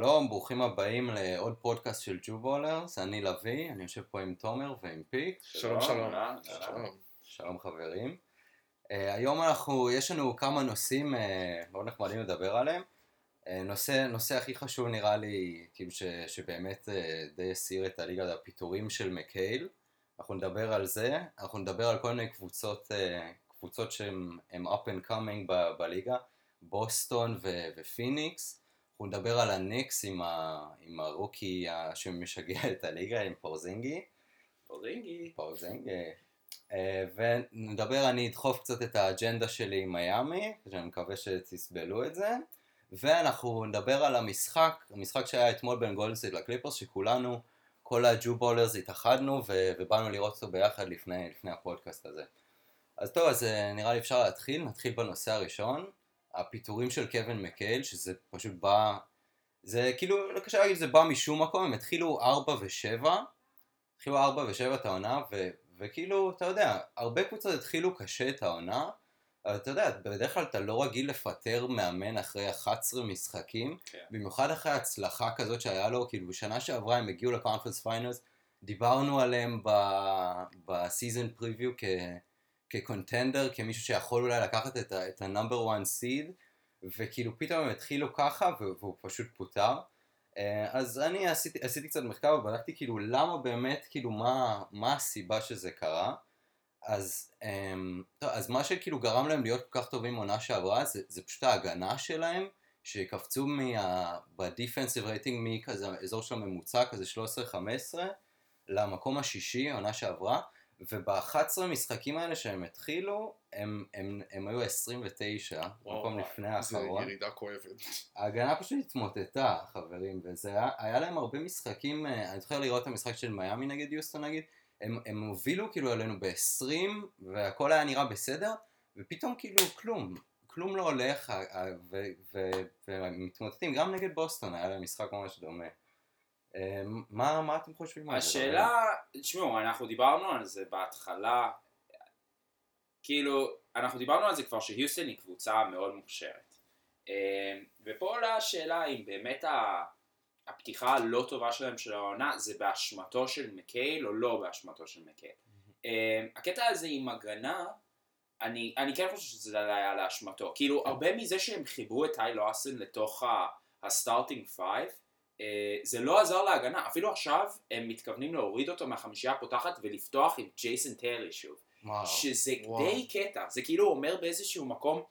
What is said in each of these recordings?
שלום, ברוכים הבאים לעוד פודקאסט של ג'ובולרס, אני לביא, אני יושב פה עם תומר ועם פיק. שלום, שלום. שלום. שלום חברים. Uh, היום אנחנו, יש לנו כמה נושאים uh, מאוד נחמדים לדבר עליהם. Uh, נושא, נושא הכי חשוב נראה לי, כאילו ש, שבאמת uh, די הסיר את הליגה, זה הפיטורים של מקייל. אנחנו נדבר על זה, אנחנו נדבר על כל מיני קבוצות, uh, קבוצות שהן up and coming ב, בליגה, בוסטון ו, ופיניקס. אנחנו נדבר על הניקס עם, ה, עם ה rookie שמשגע את הליגה, עם פורזינגי. פורזינגי. פורזינגי. אה, ונדבר, אני אדחוף קצת את האג'נדה שלי עם מיאמי, שאני מקווה שתסבלו את זה. ואנחנו נדבר על המשחק, המשחק שהיה אתמול בין גולדן סטייט לקליפרס, שכולנו, כל ה Jewballers התאחדנו ובאנו לראות אותו ביחד לפני, לפני הפודקאסט הזה. אז טוב, אז אה, נראה לי אפשר להתחיל, נתחיל בנושא הראשון. הפיטורים של קווין מקהייל, שזה פשוט בא, זה כאילו, לא קשה להגיד שזה בא משום מקום, הם התחילו 4 ו-7, התחילו 4 ו-7 את העונה, ו- וכאילו, אתה יודע, הרבה קבוצות התחילו קשה את העונה, אבל אתה יודע, בדרך כלל אתה לא רגיל לפטר מאמן אחרי 11 משחקים, כן. במיוחד אחרי הצלחה כזאת שהיה לו, כאילו בשנה שעברה הם הגיעו ל conference finals, דיברנו עליהם בסיזן פריוויו כ... כקונטנדר, כמישהו שיכול אולי לקחת את ה-number one seed, וכאילו פתאום הם התחילו ככה והוא פשוט פוטר. אה, אז אני עשיתי, עשיתי קצת מחקר ובדקתי כאילו למה באמת, כאילו מה, מה הסיבה שזה קרה. אז, אמ, אז מה שכאילו גרם להם להיות כל כך טובים עונה שעברה זה, זה פשוט ההגנה שלהם שקפצו בדיפנסיב רייטינג מכזה אזור של הממוצע כזה 13-15 למקום השישי עונה שעברה וב-11 משחקים האלה שהם התחילו, הם, הם, הם היו 29, במקום לפני האחרון. זה ירידה כואבת. ההגנה פשוט התמוטטה, חברים, וזה היה, היה להם הרבה משחקים, אה, אני זוכר לראות את המשחק של מיאמי נגד יוסטון נגיד, הם, הם הובילו כאילו עלינו ב-20, והכל היה נראה בסדר, ופתאום כאילו כלום, כלום לא הולך, ומתמוטטים, גם נגד בוסטון היה להם משחק ממש דומה. אמ, מה, מה אתם חושבים על זה? השאלה, תשמעו, אנחנו דיברנו על זה בהתחלה, כאילו, אנחנו דיברנו על זה כבר שהיוסטון היא קבוצה מאוד מוכשרת. אמ, ופה עולה השאלה אם באמת הפתיחה הלא טובה שלהם של העונה זה באשמתו של מקייל או לא באשמתו של מקייל. אמ, הקטע הזה עם הגנה, אני, אני כן חושב שזה היה באשמתו. כאילו, הרבה מזה שהם חיברו את טיי לוסון לתוך ה starting five, אה, זה לא עזר להגנה, אפילו עכשיו הם מתכוונים להוריד אותו מהחמישייה הפותחת ולפתוח עם ג'ייסון טרי שוב. וואו, שזה וואו. די קטע, זה כאילו אומר באיזשהו מקום,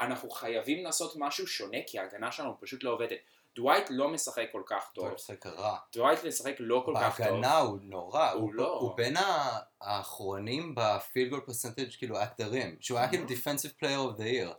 אנחנו חייבים לעשות משהו שונה כי ההגנה שלנו פשוט לא עובדת. דווייט לא משחק כל כך טוב. דווייט משחק רע. דווייט משחק לא כל כך טוב. בהגנה הוא נורא. הוא, הוא לא. הוא בין האחרונים בפילגול פרסנטג' כאילו rim. שהוא היה כאילו Defensive Player of the Year.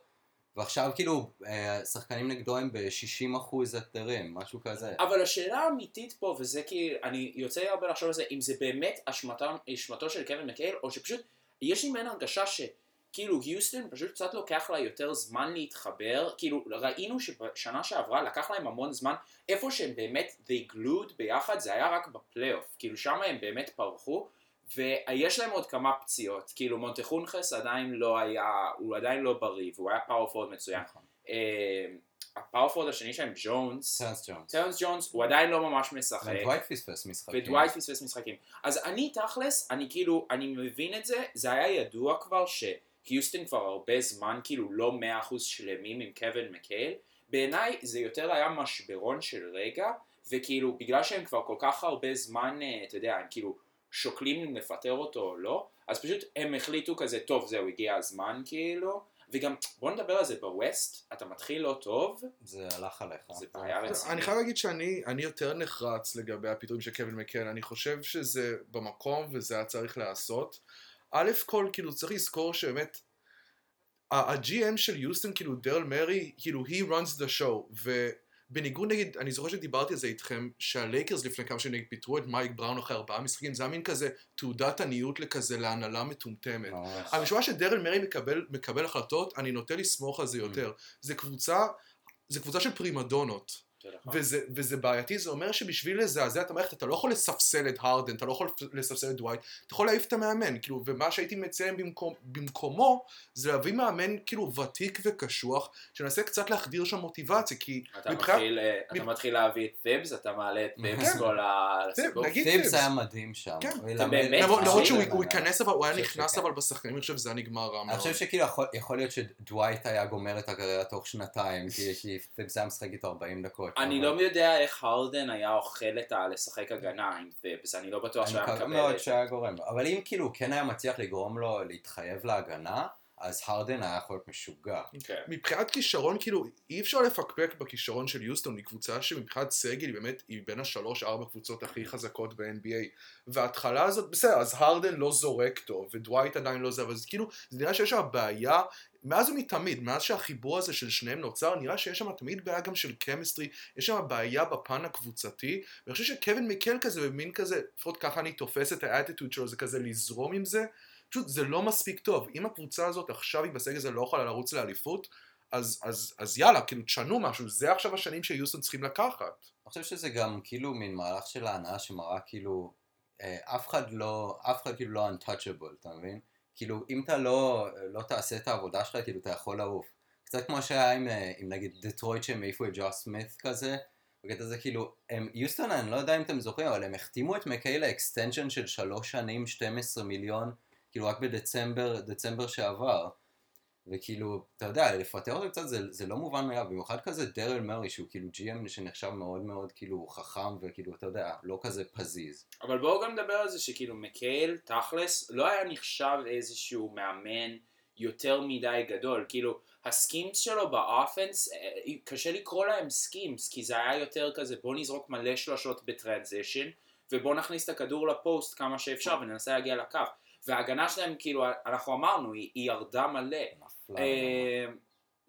ועכשיו כאילו אה, שחקנים נגדו הם ב-60% אחוז אתרים, משהו כזה. אבל השאלה האמיתית פה, וזה כי אני יוצא הרבה לחשוב על זה, אם זה באמת אשמתו של קווין מקייל, או שפשוט יש לי מעין הרגשה שכאילו היוסטון פשוט קצת לוקח לה יותר זמן להתחבר, כאילו ראינו שבשנה שעברה לקח להם המון זמן, איפה שהם באמת they glued ביחד זה היה רק בפלייאוף, כאילו שם הם באמת פרחו. ויש להם עוד כמה פציעות, כאילו מוטיאחונס עדיין לא היה, הוא עדיין לא בריא, והוא היה power forward מצוין. נכון. אה, ה power forward השני שלהם, ג'ונס, טרנס ג'ונס, טרנס ג'ונס, הוא עדיין לא ממש משחק. ודווייט פספס משחקים. ודווייט פספס משחקים. אז אני תכלס, אני כאילו, אני מבין את זה, זה היה ידוע כבר שהיוסטון כבר הרבה זמן כאילו לא מאה אחוז שלמים עם קווין מקהייל. בעיניי זה יותר היה משברון של רגע, וכאילו בגלל שהם כבר כל כך הרבה זמן, אה, אתה יודע, הם כאילו שוקלים אם לפטר אותו או לא, אז פשוט הם החליטו כזה, טוב זהו הגיע הזמן כאילו, וגם בוא נדבר על זה בווסט, אתה מתחיל לא טוב, זה הלך עליך, זה בעיה רצינית. אני חייב להגיד שאני יותר נחרץ לגבי הפיטורים של קווין מקן, אני חושב שזה במקום וזה היה צריך לעשות. א' כל כאילו צריך לזכור שבאמת ה-GM של יוסטון כאילו דריל מורי כאילו he runs the show. ו... בניגוד נגיד, אני זוכר שדיברתי על זה איתכם, שהלייקרס לפני כמה שנים פיטרו את מייק בראון אחרי ארבעה משחקים, זה היה מין כזה תעודת עניות לכזה להנהלה מטומטמת. בשביל שדריל מורי מקבל, מקבל החלטות, אני נוטה לסמוך על זה mm. יותר. זה קבוצה, זה קבוצה של פרימדונות. נכון. וזה, וזה בעייתי, זה אומר שבשביל לזעזע את המערכת אתה לא יכול לספסל את הרדן, אתה לא יכול לספסל את דווייט, אתה יכול להעיף את המאמן, כאילו, ומה שהייתי מציין במקום, במקומו, זה להביא מאמן כאילו ותיק וקשוח, שמנסה קצת להחדיר שם מוטיבציה, כי אתה מבחינת- מתחיל, אה, אתה מתחיל להביא את פיבס, אתה מעלה את פיבס כן. כל הסיבוב. פיבס. היה מדהים שם. כן. באמת למרות שהוא ייכנס, אבל הוא היה נכנס. אבל בשחקנים, אני חושב שזה היה נגמר רע מאוד. אני חושב שכאילו יכול, להיות שדווייט היה גומר את הקריירה תוך שנתיים, כי כי פיבס היה משחק איתו 40 דקות. אני לא יודע איך הרדן היה אוכל את ה... לשחק הגנה עם פיבס, אני לא בטוח אני שהיה מקווה מקבל מאוד את זה. שהיה גורם לו. אבל אם כאילו כן היה מצליח לגרום לו להתחייב להגנה, אז הרדן היה יכול להיות משוגע. כן. מבחינת כישרון, כאילו, אי אפשר לפקפק בכישרון של יוסטון, היא קבוצה שמבחינת סגל היא באמת, היא בין השלוש-ארבע קבוצות הכי חזקות ב-NBA. וההתחלה הזאת, בסדר, אז הרדן לא זורק טוב, ודווייט עדיין לא זה, אבל זה כאילו, זה נראה שיש שם בעיה, מאז ומתמיד, מאז שהחיבור הזה של שניהם נוצר, נראה שיש שם תמיד בעיה גם של קמיסטרי, יש שם בעיה בפן הקבוצתי, ואני חושב שקווין מקל כזה, במין כזה, לפחות ככה אני תופס את האטיטוד שלו, זה כזה לזרום עם זה, פשוט זה לא מספיק טוב. אם הקבוצה הזאת עכשיו היא בסגל הזה לא יכולה לרוץ לאליפות, אז, אז, אז יאללה, כאילו תשנו משהו, זה עכשיו השנים שיוסטון צריכים לקחת. אני חושב שזה גם כאילו מין מהלך של ההנאה שמראה כאילו, אה, אף אחד לא, אף אחד כאילו לא untouchable, אתה מבין? כאילו, אם אתה לא, לא תעשה את העבודה שלך, כאילו אתה יכול לעוף. קצת כמו שהיה עם, אה, עם נגיד דטרויט שהם העיפו את ג'וס סמית כזה, בקטע זה כאילו, הם, יוסטון, אני לא יודע אם אתם זוכרים, אבל הם החתימו את מקהייל ל extension של שלוש שנים, 12 מיליון, כאילו רק בדצמבר, דצמבר שעבר. וכאילו, אתה יודע, לפטר אותו קצת זה, זה לא מובן מאליו, במיוחד כזה דריל מורי שהוא כאילו GM שנחשב מאוד מאוד כאילו חכם וכאילו, אתה יודע, לא כזה פזיז. אבל בואו גם נדבר על זה שכאילו מקהייל, תכלס, לא היה נחשב איזשהו מאמן יותר מדי גדול. כאילו, ה schemes שלו ב offense, אה, קשה לקרוא להם schemes, כי זה היה יותר כזה, בוא נזרוק מלא שלושות ב transition, ובוא נכניס את הכדור לפוסט כמה שאפשר וננסה להגיע לקו. וההגנה שלהם, כאילו, אנחנו אמרנו, היא, היא ירדה מלא. נפלה. אה,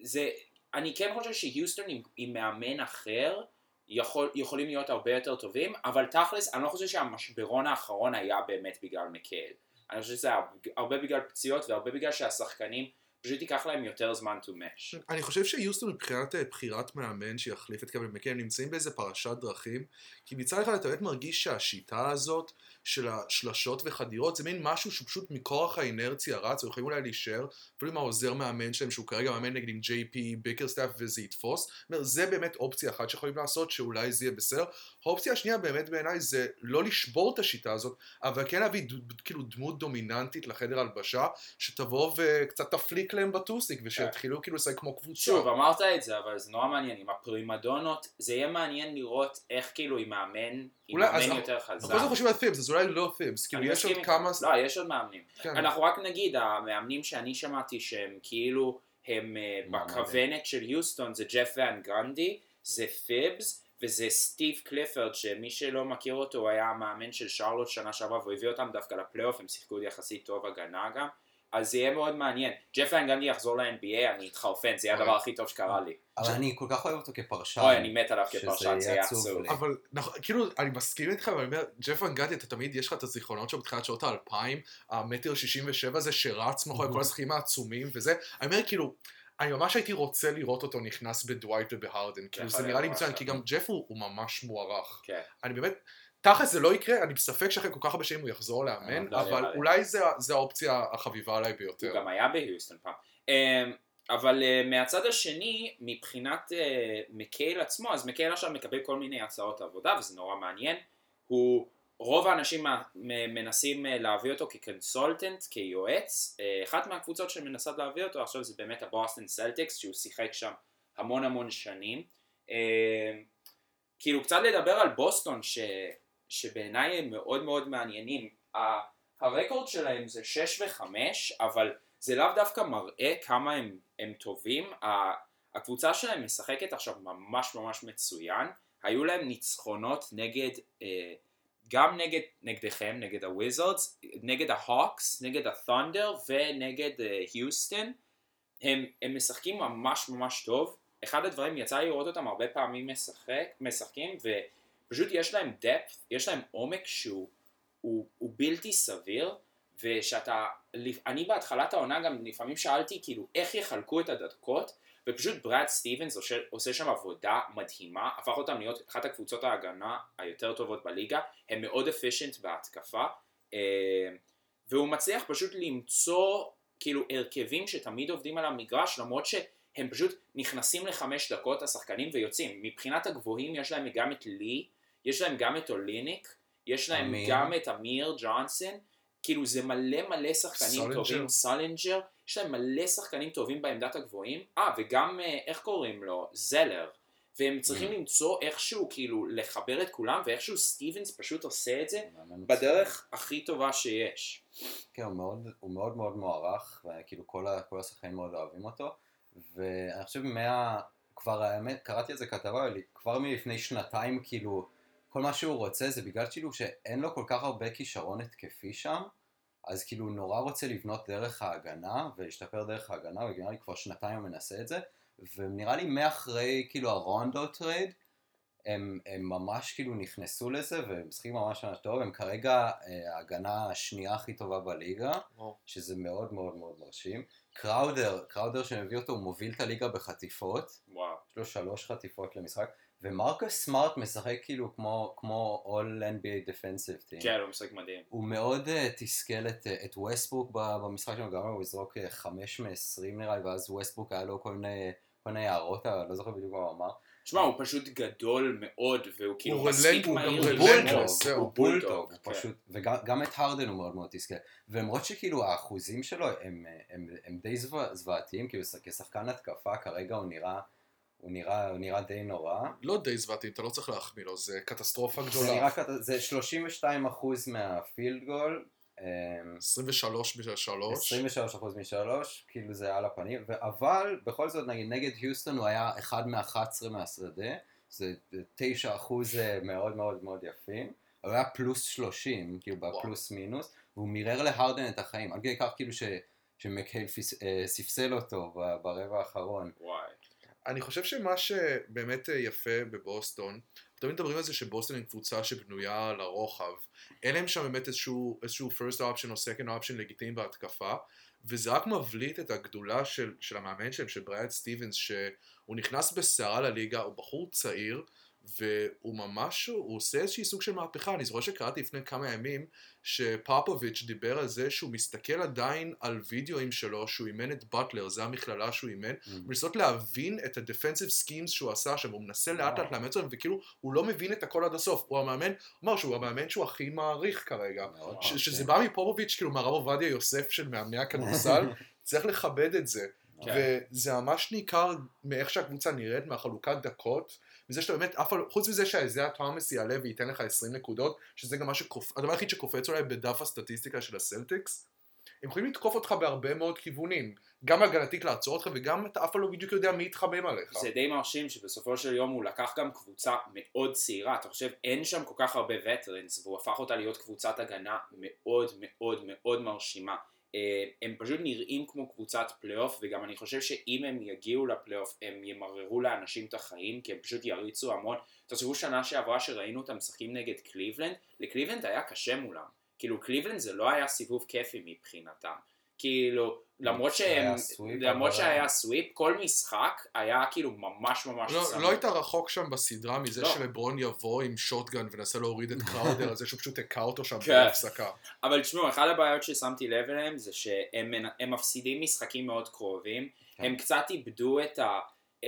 זה, אני כן חושב שיוסטון עם, עם מאמן אחר יכול, יכולים להיות הרבה יותר טובים, אבל תכלס, אני לא חושב שהמשברון האחרון היה באמת בגלל מקהייל. אני חושב שזה הרבה בגלל פציעות והרבה בגלל שהשחקנים פשוט ייקח להם יותר זמן to mesh. אני חושב שיוסטון מבחינת אה, בחירת מאמן שיחליף את קווין מקהייל, הם נמצאים באיזה פרשת דרכים, כי מצד אחד אתה באמת מרגיש שהשיטה הזאת של השלשות וחדירות זה מין משהו שהוא פשוט מכורח האינרציה רץ, ויכולים אולי להישאר, אפילו עם העוזר מאמן שלהם שהוא כרגע מאמן נגיד עם ג'יי בי ביקרסטאף וזה יתפוס, זה באמת אופציה אחת שיכולים לעשות שאולי זה יהיה בסדר. האופציה השנייה באמת בעיניי זה לא לשבור את השיטה הזאת, אבל כן להביא כאילו דמות דומיננטית לחדר הלבשה, שתבוא וקצת תפליק להם בטוסיק, ושיתחילו כאילו לשחק כמו קבוצה. שוב, אמרת את זה, אבל זה נורא מעניין, עם הפרימדונות, זה יהיה מעניין לראות איך כאילו עם מאמן, עם אולי, אז מאמן אנחנו- יותר אנחנו חזק. כל הזמן חושבים על פיבס, אז אולי לא פיבס, כאילו יש עוד כמה... לא, יש עוד מאמנים. כן. אנחנו רק נגיד, המאמנים שאני שמעתי שהם כאילו, הם אה. בכוונת של יוסטון, זה ג'ף ואן גרנדי, זה פיבס, וזה סטיב קליפורד, שמי שלא מכיר אותו, הוא היה המאמן של שרלוט שנה שעברה, והוא הביא אותם דווקא לפלייאוף, הם שיחקו יחסית טוב הגנה גם. אז זה יהיה מאוד מעניין. ג'ף ואן גרנדי יחזור ל-NBA, אני אתחרפן, זה יהיה הדבר הכי טוב שקרה לי. אבל אני כל כך אוהב אותו כפרשן. אוי, אני מת עליו כפרשן, זה יהיה עצוב. אבל נכון, כאילו, אני מסכים איתך, ואני אומר, ג'ף אנגדי, אתה תמיד, יש לך את הזיכרונות שלו בתחילת שנות האלפיים, המטר שישים ושבע הזה שרץ מאחורי כל השחקים העצומים וזה, אני אומר, כאילו, אני ממש הייתי רוצה לראות אותו נכנס בדווייט ובהרדן, כאילו, זה נראה לי מצוין, כי גם ג'ף הוא הוא ממש מוערך. כן. אני באמת, תכל'ס זה לא יקרה, אני בספק שאחרי כל כך הרבה שנים הוא יחזור לאמן, לא, אבל. אולי זה- זה האופציה החביבה עליי הוא ביותר. גם היה בהיוסטון פעם. אמ, אבל אה, מהצד השני, מבחינת אה, מק'הייל עצמו, אז מק'הייל עכשיו מקבל כל מיני הצעות עבודה, וזה נורא מעניין. הוא, רוב האנשים מנסים אה, להביא אותו כ consultant, כיועץ. אחת מהקבוצות שמנסות להביא אותו עכשיו זה באמת הבוסטון סלטיקס, שהוא שיחק שם המון המון שנים. אה, כאילו קצת לדבר על בוסטון, ש, שבעיניי הם מאוד מאוד מעניינים. הרקורד שלהם זה 6 ו-5, אבל זה לאו דווקא מראה כמה הם, הם טובים. הקבוצה שלהם משחקת עכשיו ממש ממש מצוין. היו להם ניצחונות נגד, אה, גם נגד, נגדכם, נגד הוויזרדס, נגד ההוקס, נגד הת'ונדר ונגד אה, היוסטון. הם, הם משחקים ממש ממש טוב. אחד הדברים, יצא לי לראות אותם הרבה פעמים משחק, משחקים, ופשוט יש להם depth, יש להם עומק שהוא הוא, הוא בלתי סביר, ושאתה, אני בהתחלת העונה גם לפעמים שאלתי כאילו איך יחלקו את הדקות, ופשוט ברד סטיבנס עושה, עושה שם עבודה מדהימה, הפך אותם להיות אחת הקבוצות ההגנה היותר טובות בליגה, הם מאוד אפישנט בהתקפה, אה, והוא מצליח פשוט למצוא כאילו הרכבים שתמיד עובדים על המגרש, למרות שהם פשוט נכנסים לחמש דקות השחקנים ויוצאים. מבחינת הגבוהים יש להם גם את לי, יש להם גם את אוליניק, יש להם אמיר. גם את אמיר ג'ונסון, כאילו זה מלא מלא שחקנים סולינג'ר. טובים, סלינג'ר, יש להם מלא שחקנים טובים בעמדת הגבוהים, אה וגם אה, איך קוראים לו? זלר, והם צריכים Mm. למצוא איכשהו כאילו לחבר את כולם, ואיכשהו סטיבנס פשוט עושה את זה בדרך הכי טובה שיש. כן, הוא מאוד, הוא מאוד מאוד מוערך, וכאילו כל, כל השחקנים מאוד אוהבים אותו, ואני חושב מה... כבר האמת, קראתי איזה כתבה, כבר מלפני שנתיים, כאילו, כל מה שהוא רוצה זה בגלל כאילו שאין לו כל כך הרבה כישרון התקפי שם, אז כאילו הוא נורא רוצה לבנות דרך ההגנה, ולהשתפר דרך ההגנה, ונראה לי כבר שנתיים הוא מנסה את זה, ונראה לי מאחרי כאילו הרונדו trade, הם, הם ממש כאילו נכנסו לזה, והם משחקים ממש ממש טוב, הם כרגע אה, ההגנה השנייה הכי טובה בליגה, וואו. שזה מאוד מאוד מאוד מרשים. קראודר, קראודר שמביא אותו, הוא מוביל את הליגה בחטיפות, וואו. יש לו שלוש חטיפות למשחק, ומרקוס סמארט משחק כאילו כמו, כמו All NBA Defensive Team. כן, הוא משחק מדהים. הוא מאוד uh, תסכל את, uh, את ווסטבוק ב- במשחק שלו, גם הוא יזרוק uh, 5 מ-20 נראה לי, ואז ווסטבוק היה לו כל מיני, כל מיני הערות, אבל לא זוכר בדיוק מה הוא אמר. תשמע, הוא פשוט גדול מאוד, והוא כאילו הוא מספיק מהיר. הוא בולדוג, הוא בולדוג, כן. פשוט, וגם גם את הרדן הוא מאוד מאוד תסכל. ולמרות שכאילו האחוזים שלו הם, הם, הם די זווע- זוועתיים, כאילו כשחקן התקפה כרגע הוא נראה, הוא נראה, הוא נראה די נורא. לא די זוועתי, אתה לא צריך להחמיא לו, זה קטסטרופה זה גדולה. נראה כזה, זה 32 אחוז מהפילד גול, אמ, 23 בשביל 3. 23 אחוז משלוש, כאילו זה על הפנים, ו- אבל בכל זאת נגיד נגד היוסטון הוא היה אחד מ-11 מהשדה, זה 9 אחוז אה, מאוד מאוד מאוד יפים, הוא היה פלוס 30, כאילו וואו. בפלוס מינוס, והוא מירר להרדן את החיים, עד כדי כך כאילו ש... שמקהל אה, ספסל אותו ברבע האחרון. וואי. אני חושב שמה שבאמת אה, יפה בבוסטון, תמיד מדברים על זה שבוסטון היא קבוצה שבנויה לרוחב. אין להם שם באמת איזשהו, איזשהו first option או second option לגיטימי בהתקפה, וזה רק מבליט את הגדולה של, של המאמן שלהם, של בריאד סטיבנס, שהוא נכנס בסערה לליגה, הוא בחור צעיר, והוא ממש, הוא עושה איזשהי סוג של מהפכה. אני זוכר שקראתי לפני כמה ימים, שפופוביץ' דיבר על זה שהוא מסתכל עדיין על וידאוים שלו, שהוא אימן את באטלר, זה המכללה שהוא אימן, ולנסות להבין את ה defensive schemes שהוא עשה שם, הוא מנסה לאט לאט לאמץ אותם, וכאילו הוא לא מבין את הכל עד הסוף. הוא המאמן, אמר שהוא המאמן שהוא הכי מעריך כרגע. מאוד ש- מרשים. שזה בא מפופוביץ', כאילו מהרב עובדיה יוסף של מאמני הכדורסל, צריך לכבד את זה. כן. וזה ממש ניכר מאיך שהקבוצה נראית, מהחלוקת דקות, מזה שאתה באמת, אף, חוץ מזה שהאיזיה תומאס יעלה וייתן לך 20 נקודות, שזה גם שקופ... הדבר היחיד שקופץ אולי בדף הסטטיסטיקה של הסלטיקס, הם יכולים לתקוף אותך בהרבה מאוד כיוונים, גם הגנתית לעצור אותך, וגם אתה אף פעם לא בדיוק יודע מי יתחמם עליך. זה די מרשים שבסופו של יום הוא לקח גם קבוצה מאוד צעירה, אתה חושב אין שם כל כך הרבה וטרנס והוא הפך אותה להיות קבוצת הגנה מאוד מאוד מאוד מרשימה. אה, הם פשוט נראים כמו קבוצת פלייאוף וגם אני חושב שאם הם יגיעו לפלייאוף הם ימררו לאנשים את החיים כי הם פשוט יריצו המון. תחשבו שנה שעברה שראינו אותם משחקים נגד קליבלנד, לקליבלנד היה קשה מולם. כאילו קליבלנד זה לא היה סיבוב כיפי מבחינתם. כאילו, למרות שהם, sweep, למרות שהיה sweep, כל משחק היה כאילו ממש ממש לא. לא היית רחוק שם בסדרה מזה לא. שלברון יבוא עם shotgun וינסה להוריד את קראודר על זה שהוא פשוט הכה אותו שם כן. בהפסקה. אבל תשמעו, אחת הבעיות ששמתי לב אליהם זה שהם מפסידים משחקים מאוד קרובים, כן. הם קצת איבדו את, ה,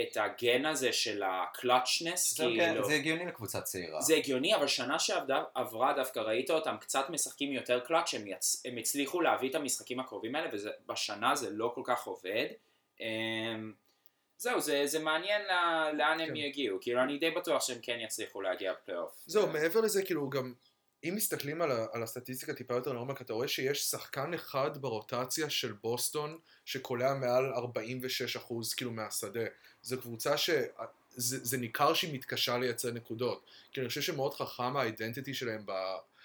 את הגן הזה של הקלאצ'נס, זה, כן, כאילו, זה הגיוני לקבוצה צעירה. זה הגיוני, אבל שנה שעברה דווקא ראית אותם קצת משחקים יותר קלאץ', הם, יצ... הם הצליחו להביא את המשחקים הקרובים האלה, ובשנה זה לא כל כך עובד. אמ, זהו, זה, זה מעניין לה, לאן הם כן. יגיעו, כאילו אני די בטוח שהם כן יצליחו להגיע לפלייאוף. זהו, מעבר לזה, כאילו גם, אם מסתכלים על, ה- על הסטטיסטיקה טיפה יותר לעומק, אתה רואה שיש שחקן אחד ברוטציה של בוסטון שקולע מעל 46% כאילו מהשדה. זו קבוצה ש... זה, זה ניכר שהיא מתקשה לייצר נקודות. כי אני חושב שמאוד חכם האידנטיטי שלהם, ב...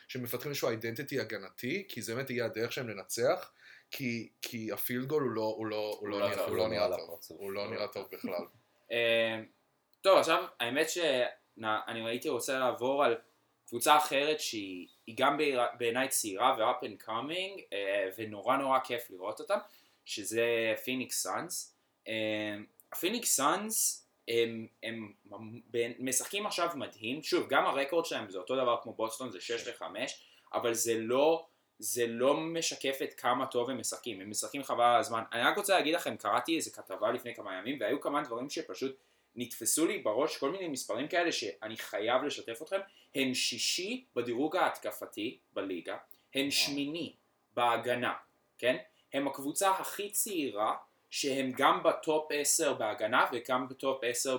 שהם מפתחים איזשהו אידנטיטי הגנתי, כי זה באמת יהיה הדרך שלהם לנצח, כי, כי הפילד גול הוא לא, הוא לא, הוא לא, לא נראה, הוא לא לא נראה טוב. הוא לא נראה טוב בכלל. אה, טוב, עכשיו, האמת שאני הייתי רוצה לעבור על קבוצה אחרת שהיא היא גם בעיניי צעירה ו-up and coming, אה, ונורא נורא כיף לראות אותם, שזה פיניקס סאנס. הפיניקס סאנס הם, הם משחקים עכשיו מדהים, שוב גם הרקורד שלהם זה אותו דבר כמו בוסטון זה 6 ל-5 אבל זה לא, זה לא משקף את כמה טוב הם משחקים, הם משחקים חבל על הזמן, אני רק רוצה להגיד לכם, קראתי איזה כתבה לפני כמה ימים והיו כמה דברים שפשוט נתפסו לי בראש, כל מיני מספרים כאלה שאני חייב לשתף אתכם, הם שישי בדירוג ההתקפתי בליגה, הם שמיני בהגנה, כן? הם הקבוצה הכי צעירה שהם גם ב top 10 בהגנה וגם ב top 10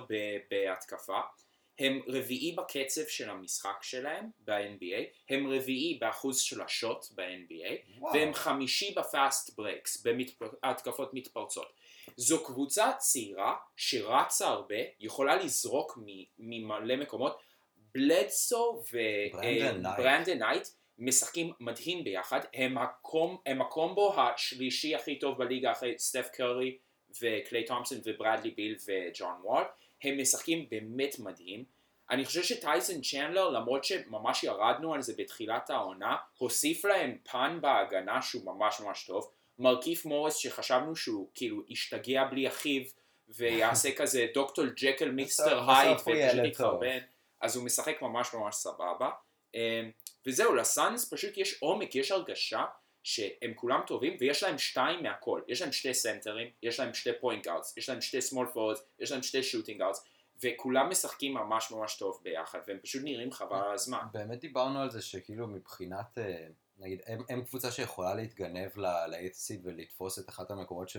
בהתקפה. הם רביעי בקצב של המשחק שלהם ב-NBA, הם רביעי באחוז של ה shot ב-NBA, וואו. והם חמישי ב fast breaks, בהתקפות מתפרצות. זו קבוצה צעירה שרצה הרבה, יכולה לזרוק ממלא מקומות. בלדסו וברנדן נייט משחקים מדהים ביחד, הם, הקום, הם הקומבו השלישי הכי טוב בליגה אחרי סטף קרי וקליי תומפסון וברדלי ביל וג'ון וול, הם משחקים באמת מדהים. אני חושב שטייסון צ'נדלר, למרות שממש ירדנו על זה בתחילת העונה, הוסיף להם פן בהגנה שהוא ממש ממש טוב. מרקיף מוריס שחשבנו שהוא כאילו ישתגע בלי אחיו ויעשה כזה דוקטור ג'קל מיסטר הייד ופשוט יתחרבן, אז הוא משחק ממש ממש סבבה. אמ, וזהו, לסאנס פשוט יש עומק, יש הרגשה שהם כולם טובים ויש להם שתיים מהכל, יש להם שתי סנטרים, יש להם שתי point guards, יש להם שתי small forwards, יש להם שתי shooting guards וכולם משחקים ממש ממש טוב ביחד והם פשוט נראים חבל על הזמן. באמת דיברנו על זה שכאילו מבחינת, אה, נגיד, הם, הם קבוצה שיכולה להתגנב ל-8 ולתפוס את אחת המקומות ש...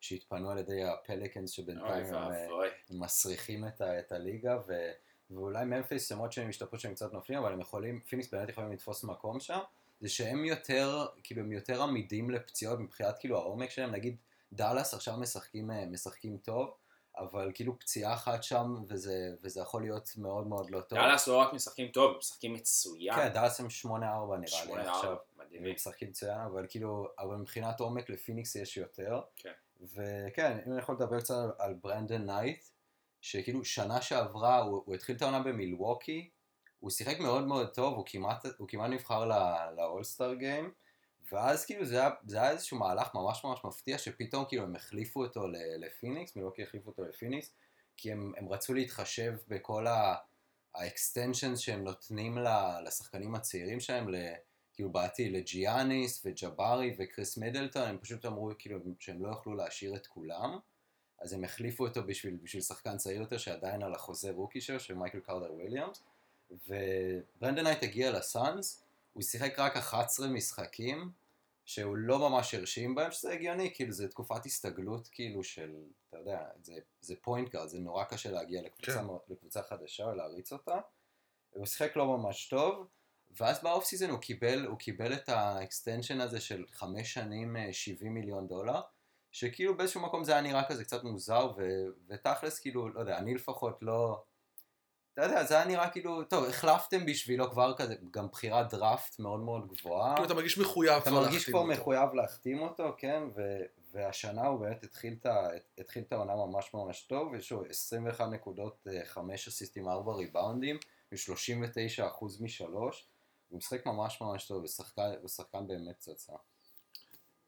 שהתפנו על ידי הפליקנס שבינתיים הם, אה, הם מסריחים את, ה, את הליגה ו... ואולי ממפיס, למרות שהם השתפרו שהם קצת נופלים, אבל הם יכולים, פיניקס באמת יכולים לתפוס מקום שם, זה שהם יותר, כאילו הם יותר עמידים לפציעות מבחינת כאילו העומק שלהם, נגיד דאלאס עכשיו משחקים, אה, משחקים טוב, אבל כאילו פציעה אחת שם, וזה, וזה יכול להיות מאוד מאוד לא טוב. דאלאס לא רק משחקים טוב, משחקים מצוין. כן, דאלאס הם 8-4 נראה לי עכשיו. מדהים. הם משחקים מצוין, אבל כאילו, אבל מבחינת עומק לפיניקס יש יותר. כן. וכן, אם אני יכול לדבר קצת על ברנדן נייט, שכאילו שנה שעברה הוא, הוא התחיל את העונה במילווקי, הוא שיחק מאוד מאוד טוב, הוא כמעט, הוא כמעט נבחר ל all-star game, ואז כאילו זה היה, זה היה איזשהו מהלך ממש ממש מפתיע, שפתאום כאילו הם החליפו אותו לפיניקס, מילווקי החליפו אותו לפיניקס, כי הם, הם רצו להתחשב בכל ה extensions שהם נותנים לשחקנים הצעירים שלהם, כאילו בעתיד לג'יאניס וג'בארי וקריס מידלטון, הם פשוט אמרו כאילו שהם לא יוכלו להשאיר את כולם. אז הם החליפו אותו בשביל, בשביל שחקן צעיר יותר שעדיין על החוזה rookie שלו, של מייקל קרטר וויליאמס, וברנדן נייט הגיע לסאנס, הוא שיחק רק 11 משחקים, שהוא לא ממש הרשים בהם, שזה הגיוני, כאילו זה תקופת הסתגלות כאילו של, אתה יודע, זה, זה point guard, זה נורא קשה להגיע לקבוצה, כן. לקבוצה חדשה ולהריץ אותה, הוא שיחק לא ממש טוב, ואז ב off season הוא קיבל, הוא קיבל את ה extension הזה של חמש שנים 70 אה, מיליון דולר, שכאילו באיזשהו מקום זה היה נראה כזה קצת מוזר, ו- ותכלס כאילו, לא יודע, אני לפחות לא... אתה יודע, זה היה נראה כאילו, טוב, החלפתם בשבילו כבר כזה, גם בחירת דראפט מאוד מאוד גבוהה. כאילו אתה מרגיש מחויב להחתים אותו. אתה מרגיש כבר מחויב להחתים אותו, כן, ו- והשנה הוא באמת התחיל את, התחיל את העונה ממש ממש טוב, יש לו 21 נקודות, 5 אסיסטים, 4 ריבאונדים, ו-39% משלוש, הוא משחק ממש ממש טוב, הוא שחקן באמת פצצה.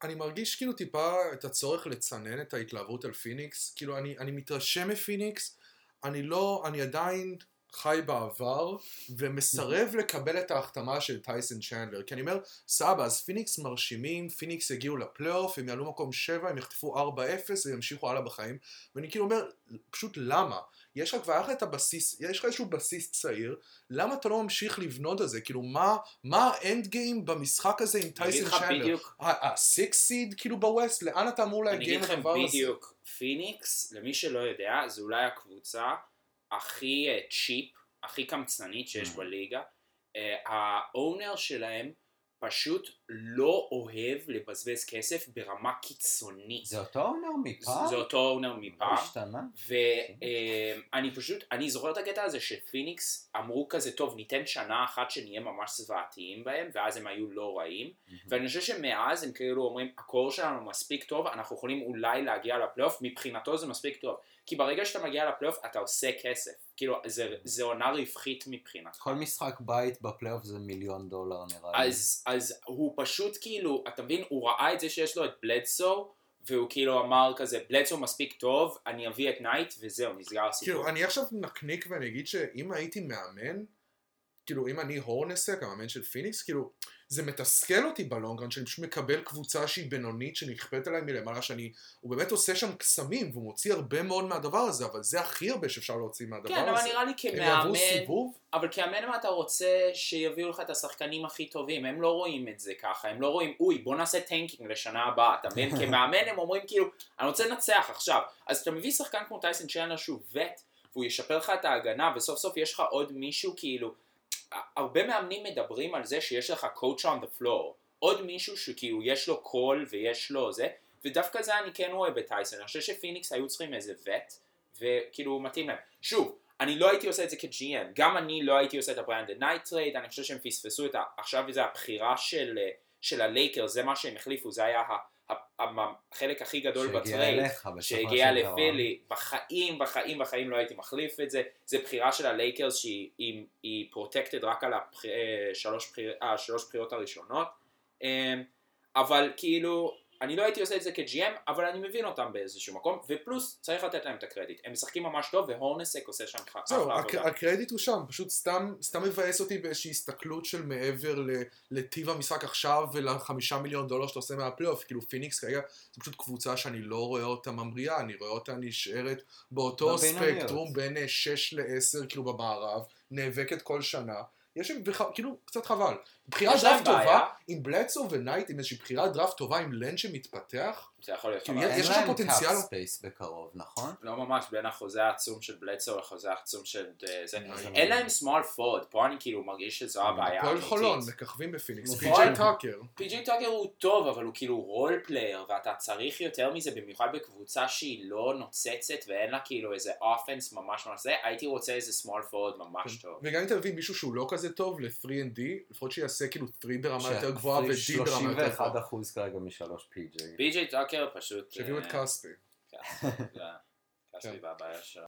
אני מרגיש כאילו טיפה את הצורך לצנן את ההתלהבות על פיניקס, כאילו אני, אני מתרשם מפיניקס, אני לא, אני עדיין חי בעבר, ומסרב לקבל את ההחתמה של טייסון צ'נדלר, כי אני אומר, סבא, אז פיניקס מרשימים, פיניקס הגיעו לפלייאוף, הם יעלו מקום 7, הם יחטפו 4-0, וימשיכו הלאה בחיים, ואני כאילו אומר, פשוט למה? יש לך כבר את הבסיס, יש לך איזשהו בסיס צעיר, למה אתה לא ממשיך לבנות על זה? כאילו, מה, מה ה end game במשחק הזה עם טייסון צ'נדלר? הסיקס סיד כאילו בווסט? לאן אתה אמור להגיע עם הדבר הזה? אני אגיד לכם בדיוק, פיניקס, למי שלא יודע, זה אולי הקבוצה הכי cheap, אה, הכי קמצנית שיש mm. בליגה. אה, האונר שלהם פשוט לא אוהב לבזבז כסף ברמה קיצונית. זה אותו אונר מפעם? זה אותו אונר מפעם. השתנה. ואני אה, פשוט, אני זוכר את הקטע הזה שפיניקס אמרו כזה, טוב, ניתן שנה אחת שנהיה ממש זוועתיים בהם, ואז הם היו לא רעים. ואני חושב שמאז הם כאילו אומרים, הקור שלנו מספיק טוב, אנחנו יכולים אולי להגיע לפלייאוף, מבחינתו זה מספיק טוב. כי ברגע שאתה מגיע לפלייאוף אתה עושה כסף. כאילו, זה, זה עונה רווחית מבחינתך. כל משחק בית בפלייאוף זה מיליון דולר נראה לי. אז, אז הוא פשוט כאילו, אתה מבין, הוא ראה את זה שיש לו את בלדסו, והוא כאילו אמר כזה, בלדסו מספיק טוב, אני אביא את נייט, וזהו, נסגר הסיפור. כאילו, אני עכשיו נקניק ואני אגיד שאם הייתי מאמן, כאילו, אם אני הורנסק, המאמן של פיניקס, כאילו, זה מתסכל אותי בלונגרן, שאני פשוט מקבל קבוצה שהיא בינונית, שנכפית עליי מלמעלה, שאני, הוא באמת עושה שם קסמים, והוא מוציא הרבה מאוד מהדבר הזה, אבל זה הכי הרבה שאפשר להוציא מהדבר כן, אבל הזה. נראה לי הם יעברו כמאמן, סיבוב, אבל כמאמן מה אתה רוצה שיביאו לך את השחקנים הכי טובים, הם לא רואים את זה ככה, הם לא רואים, אוי, בוא נעשה tanking לשנה הבאה, אתה מבין? כמאמן הם אומרים כאילו, אני רוצה לנצח עכשיו. אז אתה מביא שחקן כמו טייסון צ'נדלר שהוא vet, והוא ישפר לך את ההגנה, וסוף סוף יש לך עוד מישהו כאילו, הרבה מאמנים מדברים על זה שיש לך coach on the floor, עוד מישהו שכאילו יש לו קול ויש לו זה, ודווקא זה אני כן רואה בטייסון, אני חושב שפיניקס היו צריכים איזה vet, וכאילו מתאים להם. שוב, אני לא הייתי עושה את זה כ-GM, גם אני לא הייתי עושה את הברנדון נייט trade, אני חושב שהם פספסו את ה... עכשיו זה הבחירה של, של הלייקרס, זה מה שהם החליפו, זה היה ה- החלק הכי גדול ב trade. שהגיע. לפילי, בחיים, בחיים, בחיים לא הייתי מחליף את זה, זה בחירה של הלייקרס שהיא היא- היא protected רק על הבחיר, אה, בחיר, בחירות הראשונות, אה, אבל כאילו, אני לא הייתי עושה את זה כ-GM, אבל אני מבין אותם באיזשהו מקום, ופלוס צריך לתת להם את הקרדיט, הם משחקים ממש טוב והורנסק עושה שם אחלה זהו, עבודה. הק- הקרדיט הוא שם, פשוט סתם, סתם מבאס אותי באיזושהי הסתכלות של מעבר ל- לטיב המשחק עכשיו ולחמישה מיליון דולר שאתה עושה מהפלייאוף, כאילו פיניקס כרגע זו פשוט קבוצה שאני לא רואה אותה ממריאה, אני רואה אותה נשארת באותו. ספקטרום בין אה, 6 ל-10 כאילו במערב, נאבקת כל שנה, יש שם בח- כאילו קצת חבל. בחירת דראפט טובה. עם בלדסו ונייט, עם איזושהי בחירת דראפט טובה, עם לן שמתפתח, זה יכול להיות חבל. יש לך פוטנציאל- space בקרוב, נכון? לא ממש בין החוזה העצום של בלדסו לחוזה העצום של אה, זה. אז אין להם small forward, פה אני כאילו מרגיש שזו הבעיה הפועל. חולון, מככבים בפיניקס, נכון. פי.ג'יי טאקר. פי.ג'י טאקר הוא טוב, אבל הוא כאילו role player, ואתה צריך יותר מזה, במיוחד בקבוצה שהיא לא נוצצת ואין לה כאילו איזה offense ממש ממש זה, הייתי רוצה איזה small forward ממש טוב. וגם אם אתה מביא מישהו שהוא לא כזה טוב ל-3&D, לפחות שיעשה כאילו 3 ברמה יותר גבוהה ו-D ברמה יותר גבוהה. 31 אחוז כרגע משלוש פי.ג'יי. פי.ג'י טאקר פשוט... שהביאו את אה, כספי. כספי, כספי כן. והבעיה שלו.